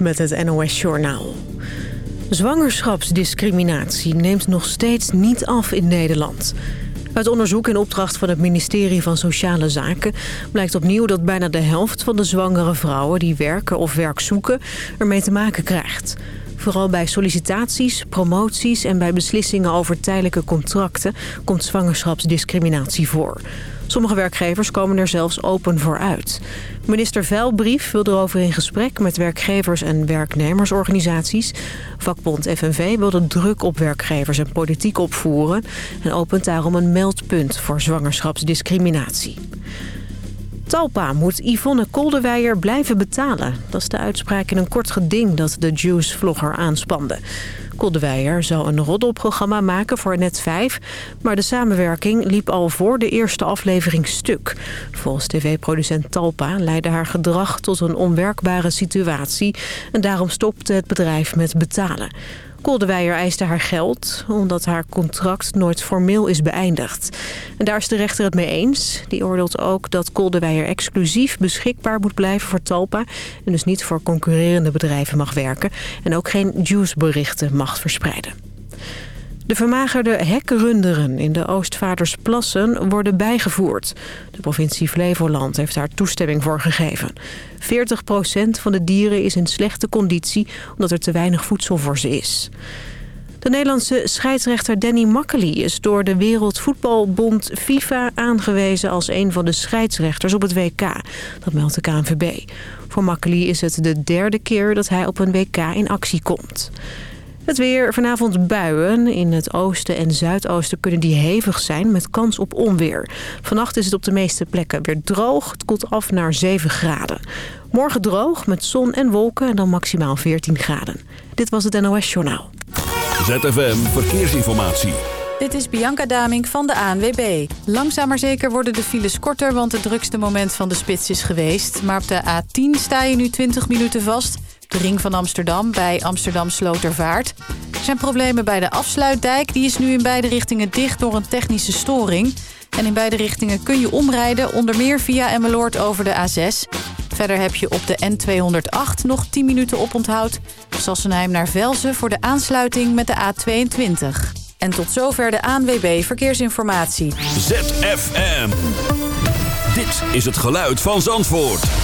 Met het NOS Journaal. Zwangerschapsdiscriminatie neemt nog steeds niet af in Nederland. Uit onderzoek in opdracht van het ministerie van Sociale Zaken... blijkt opnieuw dat bijna de helft van de zwangere vrouwen... die werken of werk zoeken, ermee te maken krijgt. Vooral bij sollicitaties, promoties en bij beslissingen over tijdelijke contracten... komt zwangerschapsdiscriminatie voor. Sommige werkgevers komen er zelfs open voor uit. Minister Veilbrief wil erover in gesprek met werkgevers en werknemersorganisaties. Vakbond FNV wil de druk op werkgevers en politiek opvoeren... en opent daarom een meldpunt voor zwangerschapsdiscriminatie. Talpa moet Yvonne Koldewijer blijven betalen. Dat is de uitspraak in een kort geding dat de Juice-vlogger aanspande. Koldewijer zou een roddelprogramma maken voor Net 5... maar de samenwerking liep al voor de eerste aflevering stuk. Volgens tv-producent Talpa leidde haar gedrag tot een onwerkbare situatie... en daarom stopte het bedrijf met betalen. Koldewijer eiste haar geld omdat haar contract nooit formeel is beëindigd. En daar is de rechter het mee eens. Die oordeelt ook dat Koldewijer exclusief beschikbaar moet blijven voor Talpa... en dus niet voor concurrerende bedrijven mag werken... en ook geen juiceberichten mag verspreiden. De vermagerde hekrunderen in de Oostvaardersplassen worden bijgevoerd. De provincie Flevoland heeft daar toestemming voor gegeven. 40% van de dieren is in slechte conditie omdat er te weinig voedsel voor ze is. De Nederlandse scheidsrechter Danny Makkely is door de Wereldvoetbalbond FIFA aangewezen als een van de scheidsrechters op het WK. Dat meldt de KNVB. Voor Makkely is het de derde keer dat hij op een WK in actie komt. Het weer, vanavond buien. In het oosten en zuidoosten kunnen die hevig zijn met kans op onweer. Vannacht is het op de meeste plekken weer droog. Het koelt af naar 7 graden. Morgen droog met zon en wolken en dan maximaal 14 graden. Dit was het NOS Journaal. ZFM Verkeersinformatie. Dit is Bianca Damink van de ANWB. Langzaam maar zeker worden de files korter, want het drukste moment van de spits is geweest. Maar op de A10 sta je nu 20 minuten vast de ring van Amsterdam bij Amsterdam Slotervaart. Er zijn problemen bij de afsluitdijk. Die is nu in beide richtingen dicht door een technische storing. En in beide richtingen kun je omrijden, onder meer via Emmeloord over de A6. Verder heb je op de N208 nog 10 minuten oponthoud. Sassenheim naar Velzen voor de aansluiting met de A22. En tot zover de ANWB Verkeersinformatie. ZFM. Dit is het geluid van Zandvoort.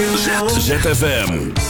ZFM.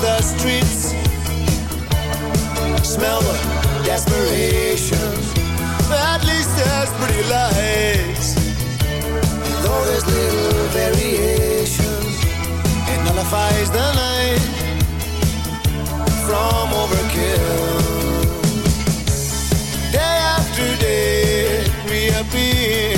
The streets. Smell the desperation. At least there's pretty lights. Though there's little variation, it nullifies the night from overkill. Day after day, reappears.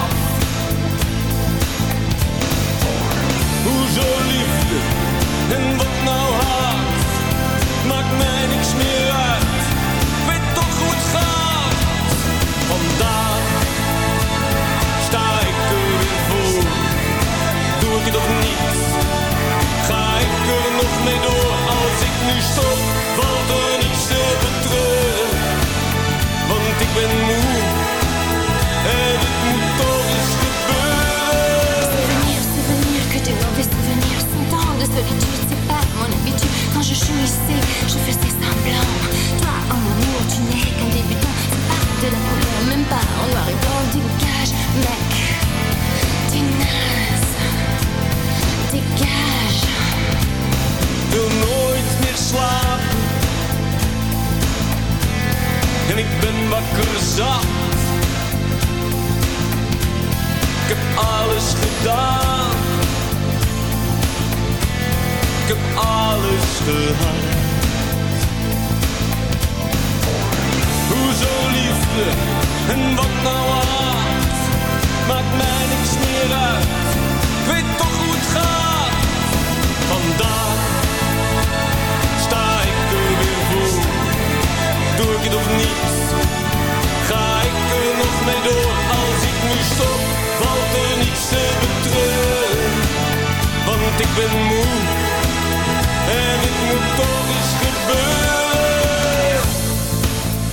Hoezo liefde en wat nou haat? Maakt mij niks meer uit. Weet toch hoe het gaat. Vandaag sta ik er weer voor. Doe ik het of niet? Ga ik er nog mee door? Als ik nu stop, Cent ans de solitude, c'est pas mon habitude. Quand je jouissais, je faisais semblant. Toi, en amour, tu n'es qu'un débutant. C'est pas de la couleur, même pas en noir et blanc. Dégage, mec, t'es naze. Dégage. wil nooit meer slapen. En ik ben wakker zat. Ik heb alles gedaan. Ik heb alles gehad. Hoezo liefde en wat nou haat? Maakt mij niks meer uit. Ik weet toch hoe het gaat. Vandaag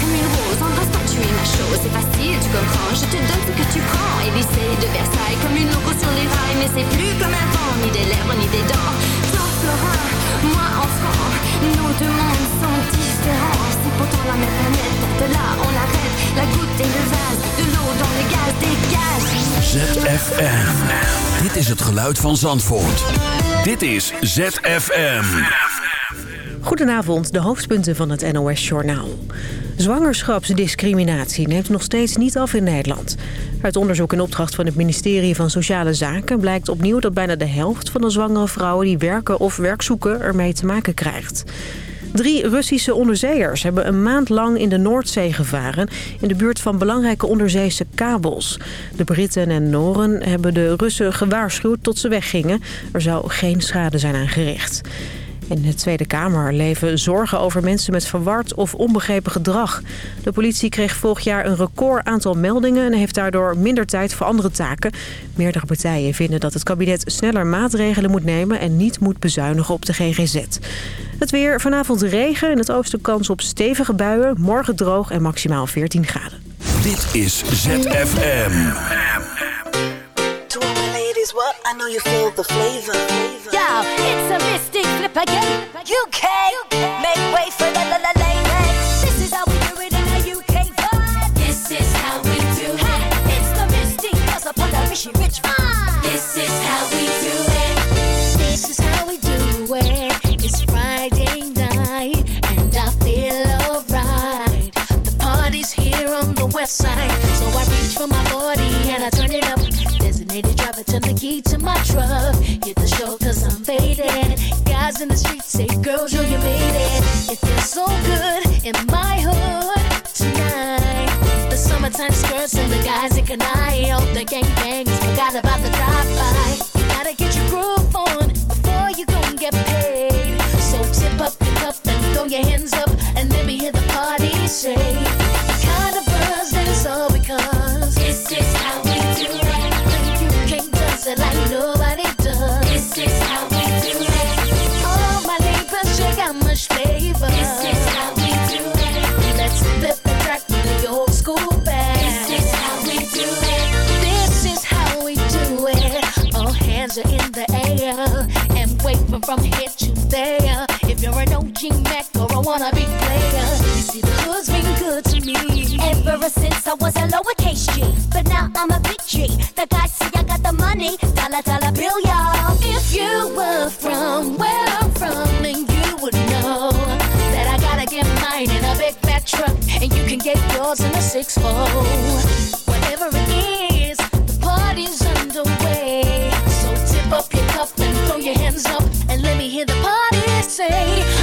Comme une rose, embrasse-toi, tu es ma chose. C'est facile, tu comprends. Je te donne ce que tu prends. Élysée de Versailles, comme une loco sur les rails. Mais c'est plus comme un vent, ni des lèvres, ni des dents. Toi, Florin, moi, enfant. Nos deux mondes sont différents. C'est pourtant la même planète. De là, on arrête. La goutte et le vase. De l'eau dans le gaz, dégage. ZFM. Dit is het geluid van Zandvoort. Dit is ZFM. Goedenavond, de hoofdpunten van het NOS-journaal. Zwangerschapsdiscriminatie neemt nog steeds niet af in Nederland. Uit onderzoek in opdracht van het ministerie van Sociale Zaken... blijkt opnieuw dat bijna de helft van de zwangere vrouwen... die werken of werk zoeken ermee te maken krijgt. Drie Russische onderzeeërs hebben een maand lang in de Noordzee gevaren... in de buurt van belangrijke onderzeese kabels. De Britten en Noren hebben de Russen gewaarschuwd tot ze weggingen. Er zou geen schade zijn aangericht. In de Tweede Kamer leven zorgen over mensen met verward of onbegrepen gedrag. De politie kreeg vorig jaar een record aantal meldingen... en heeft daardoor minder tijd voor andere taken. Meerdere partijen vinden dat het kabinet sneller maatregelen moet nemen... en niet moet bezuinigen op de GGZ. Het weer, vanavond regen. In het oosten kans op stevige buien. Morgen droog en maximaal 14 graden. Dit is ZFM. To all my ladies, what? I know you feel the flavor. Yo, it's a mystic flip again. UK, make way for the la la ladies. This is how we do it in a UK vibe. This is how we do Hey, it. it's the mystic cause upon the Rishi Rich vibe. This is how we do it. This is how we do it. It's Friday night and I feel alright. The party's here on the west side, so I reach for my 40 and I turn it up. Turn the key to my truck. Hit the show cause I'm faded. Guys in the streets say, girls, yo, you made it. It feels so good in my hood tonight. The summertime skirts and the guys in. Oh, the gangbangs forgot about the drive-by. Gotta get your groove on before you go and get paid. So tip up your cup and throw your hands up and let me hear the party say. Much flavor. This is how we do it. Let's flip the track with the old school band. This is how we do it. This is how we do it. All hands are in the air and waving from here to there. If you're an OG Mac or a wannabe player, you see the hood's been good to me. Ever since I was a lowercase G, but now I'm a big G. The guys see I got the money, dollar dollar bill, y'all. If you were from where and you can get yours in a six fold. Whatever it is, the party's underway. So tip up your cup and throw your hands up, and let me hear the party say,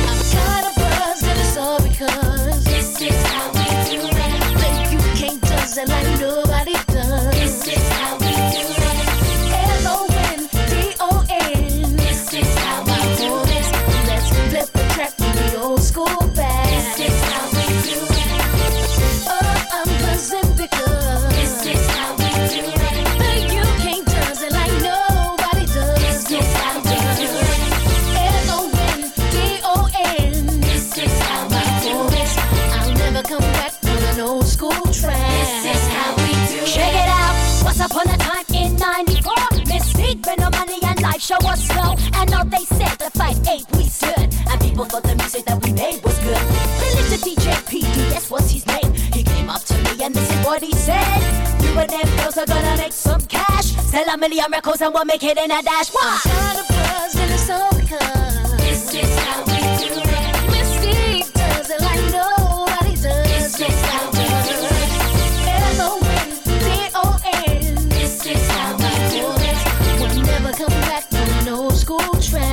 what he said. You and them girls are gonna make some cash. Sell a million records and we'll make it in a dash. Why? Kind of buzz and it's all because this is how we do it. Mystique does it like nobody does. This is how we do it. L-O-N-D-O-N. This is how we do it. We'll never come back on an old school track.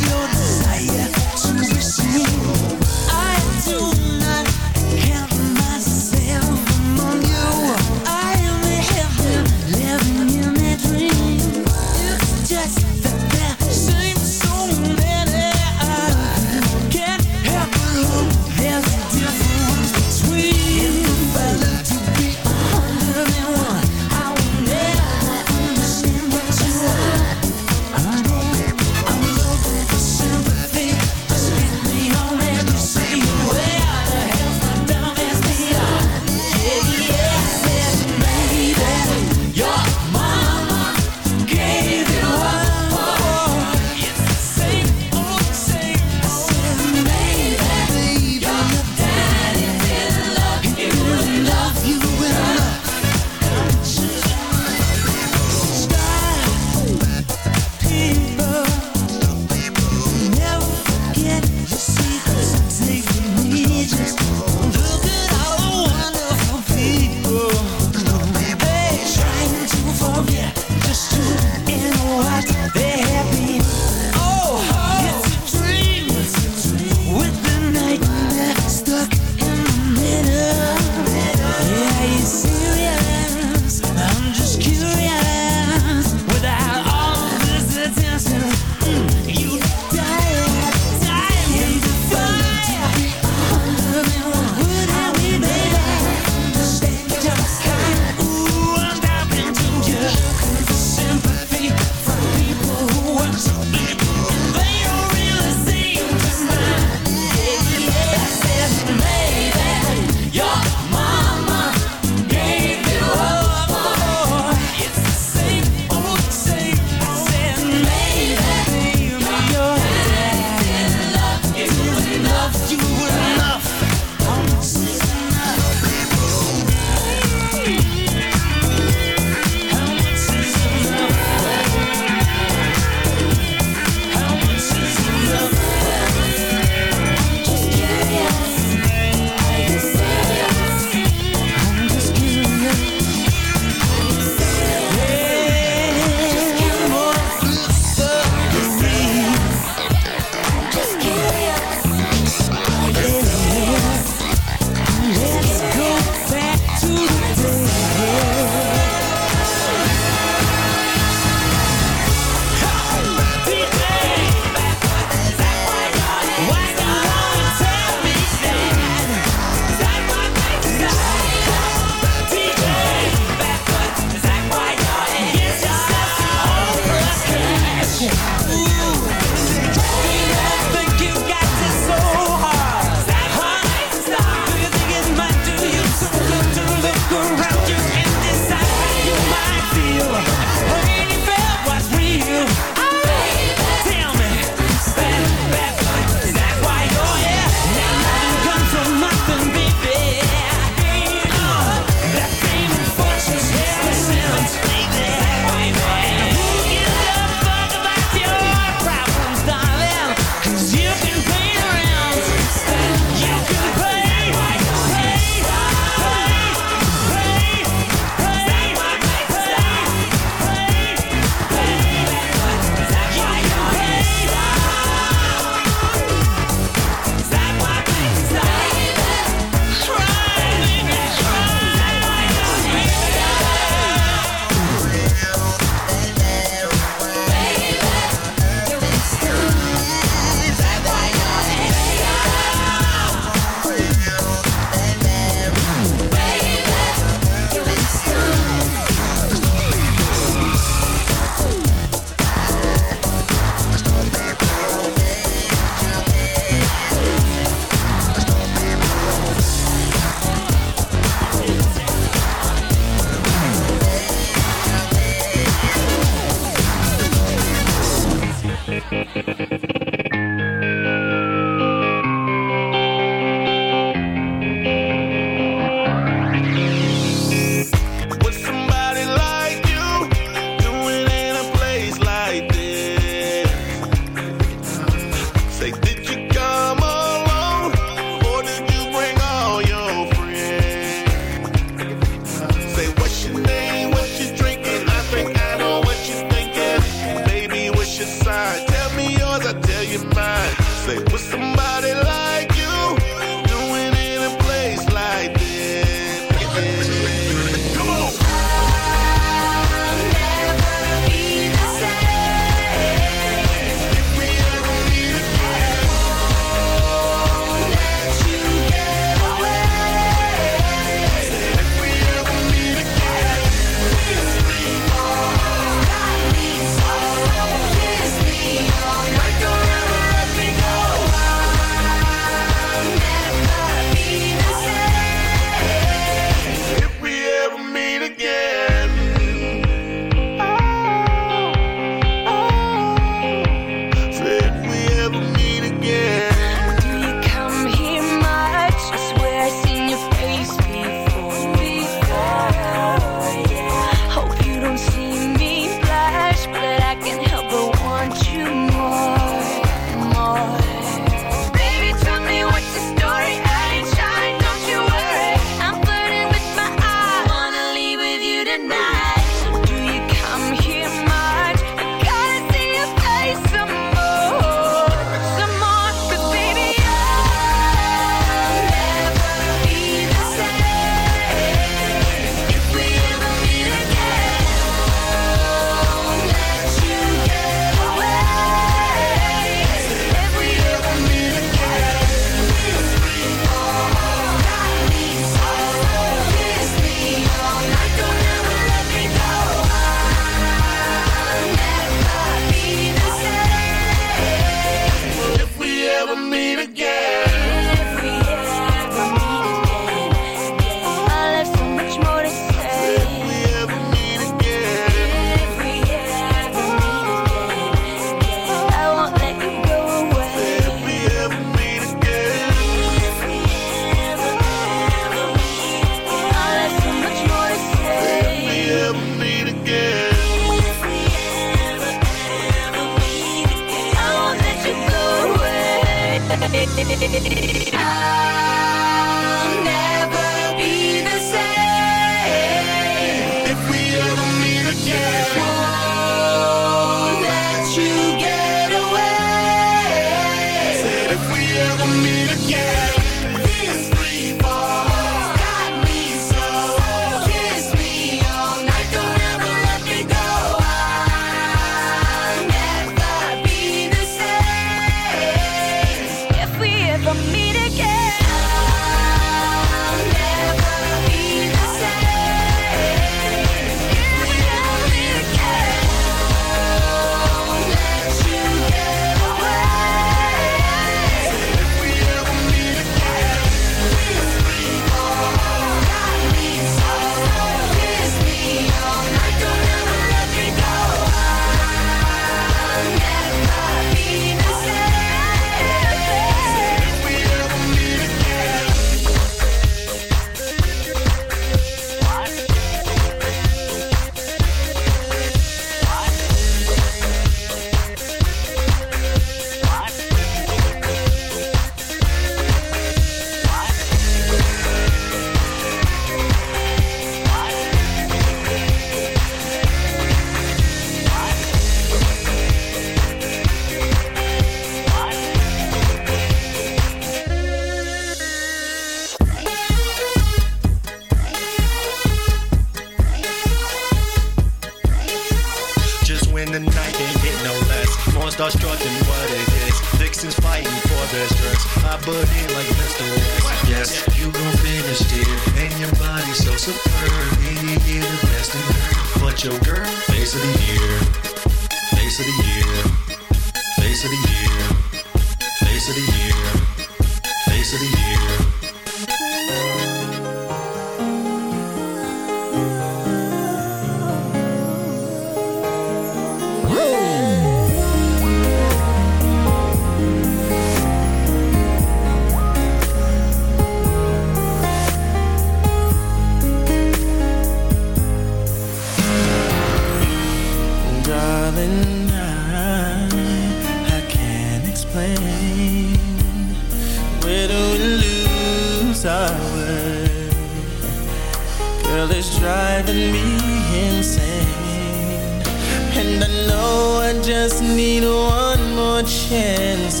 Just need one more chance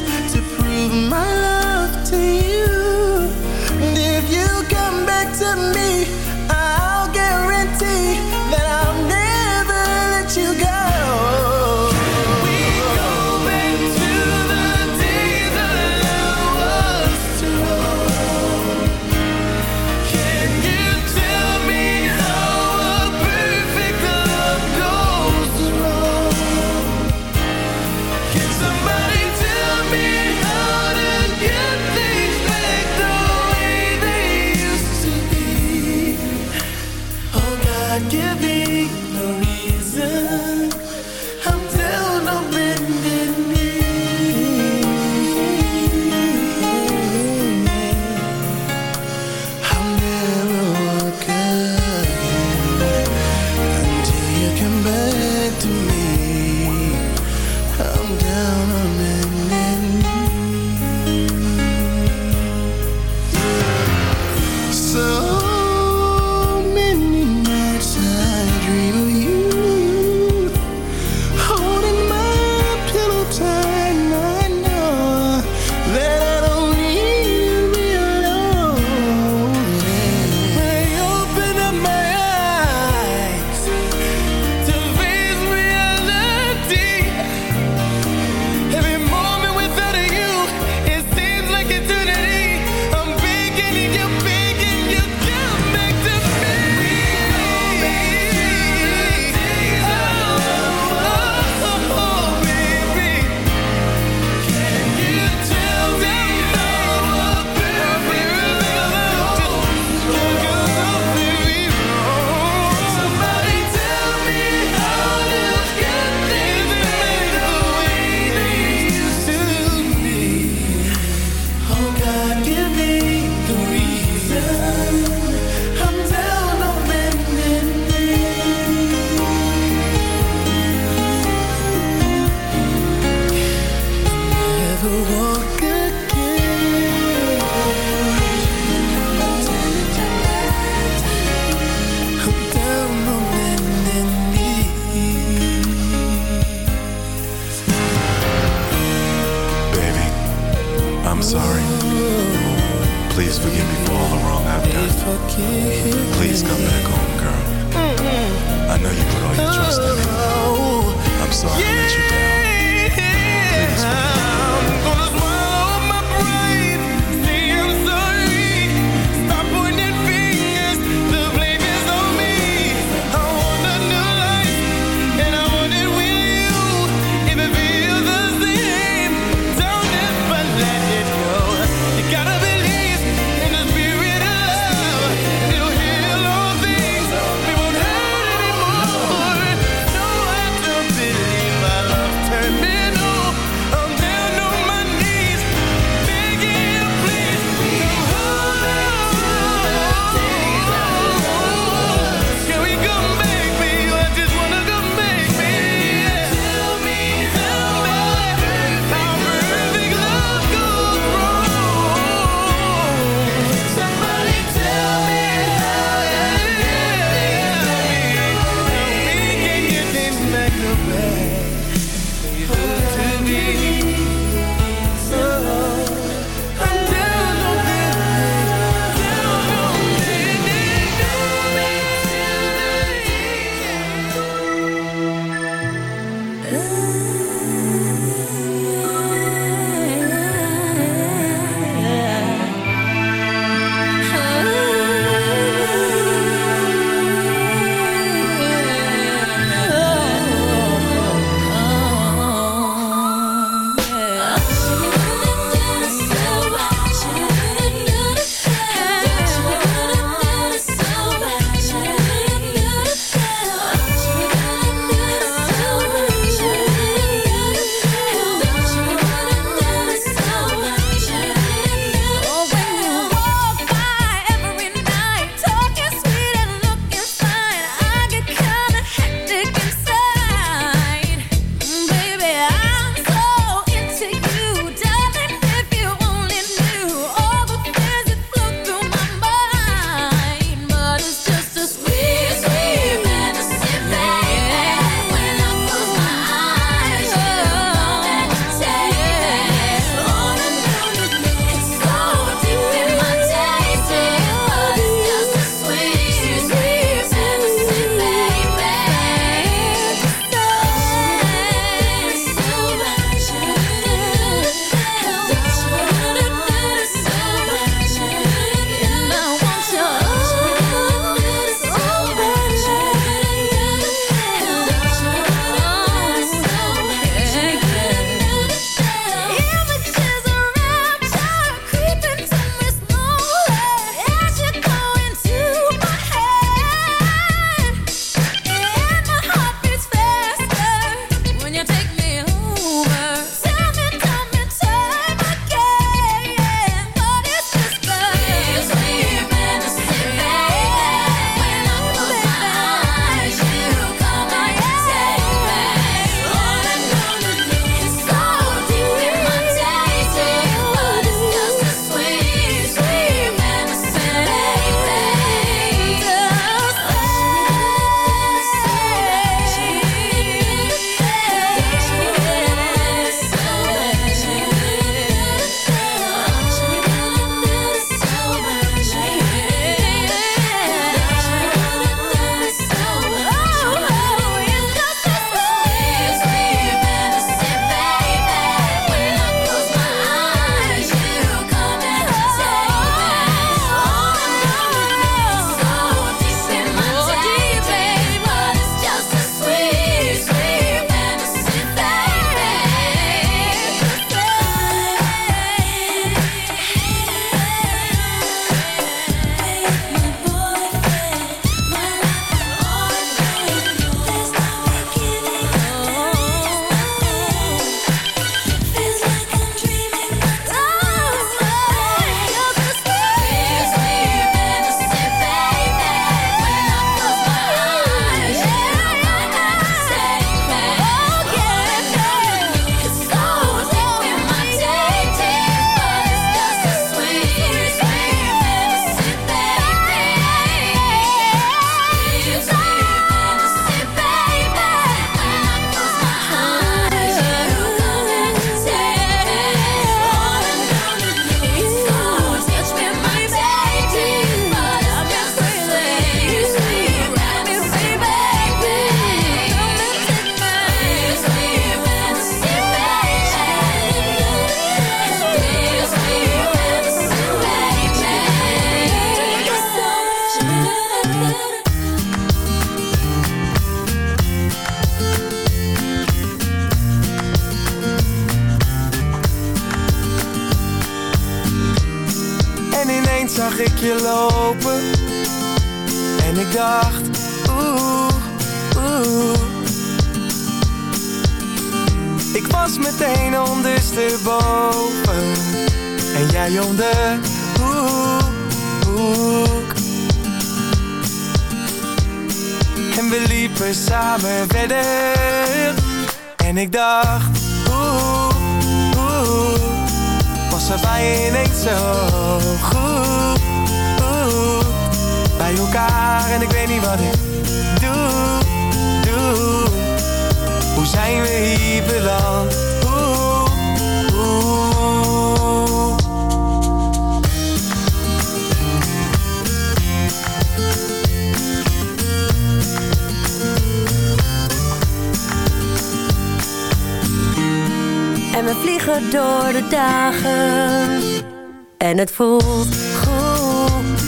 En het voelt goed.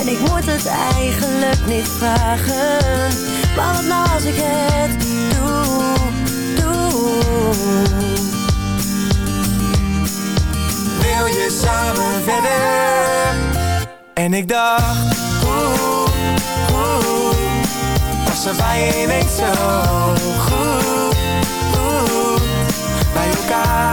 En ik moet het eigenlijk niet vragen. Maar wat nou als ik het doe, doe. Wil je samen verder? En ik dacht, oeh, oeh Was er ineens zo goed, goed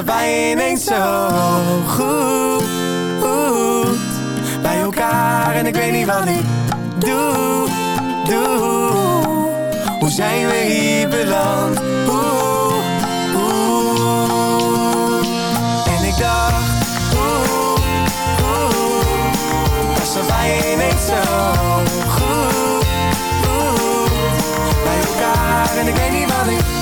Bij je ineens zo goed, Bij elkaar. En ik weet niet wat ik doe, doe. Hoe zijn we hier beland? En ik dacht, oeh, je ineens zo goed, goed Bij elkaar. En ik weet niet wat ik